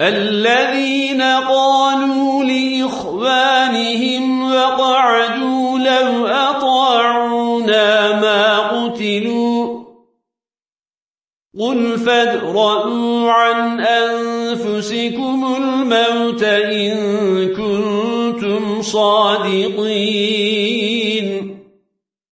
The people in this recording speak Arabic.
الذين قالوا لإخوانهم وقعدوا لو أطاعونا ما قتلوا قل فادرأوا عن أنفسكم الموت إن كنتم صادقين